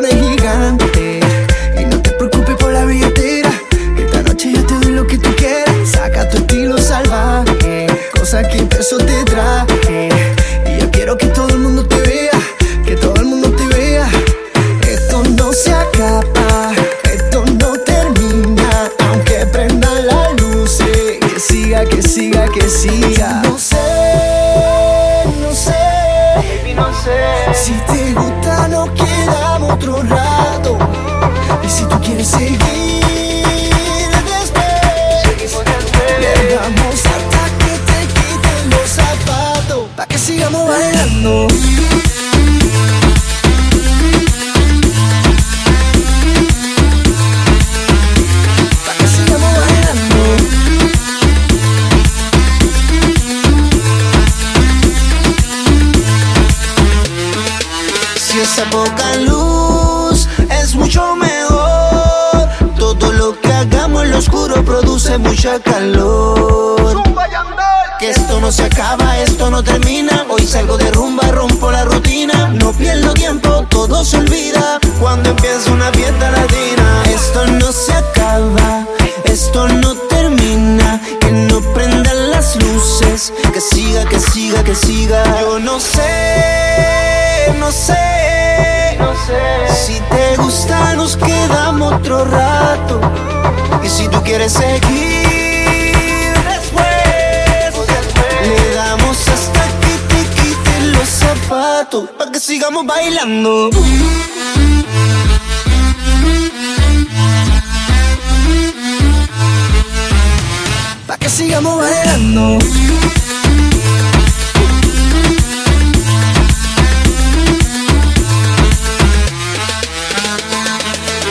pone gigante. Esa poca luz es mucho mejor, todo lo que hagamos en lo oscuro produce mucha calor. Que esto no se acaba, esto no termina. Hoy salgo de rumba, rompo la rutina. No pierdo tiempo, todo se olvida cuando empieza una fiesta latina. Esto no se acaba, esto no termina. Que no prendan las luces, que siga, que siga, que siga. Yo no sé, rato. Y si tú quieres seguir después, le damos hasta que te quiten los zapatos. Pa' que sigamos bailando. Pa' que sigamos bailando.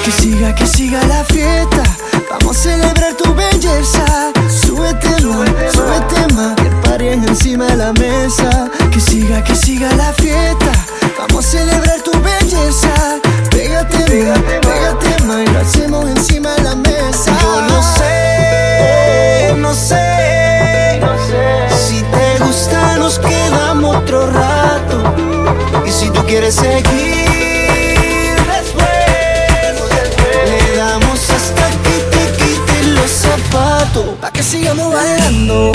Que siga, que siga la fiesta. Vamos a celebrar tu belleza. Súbete más, súbete más. Que paren encima de la mesa. Que siga, que siga la fiesta. Vamos a celebrar tu belleza. Pégate, más, pégate más. Y lo hacemos encima de la mesa. Yo no sé, no sé. Si te gusta, nos quedamos otro rato. Y si tú quieres seguir Pa' que sigamos bailando.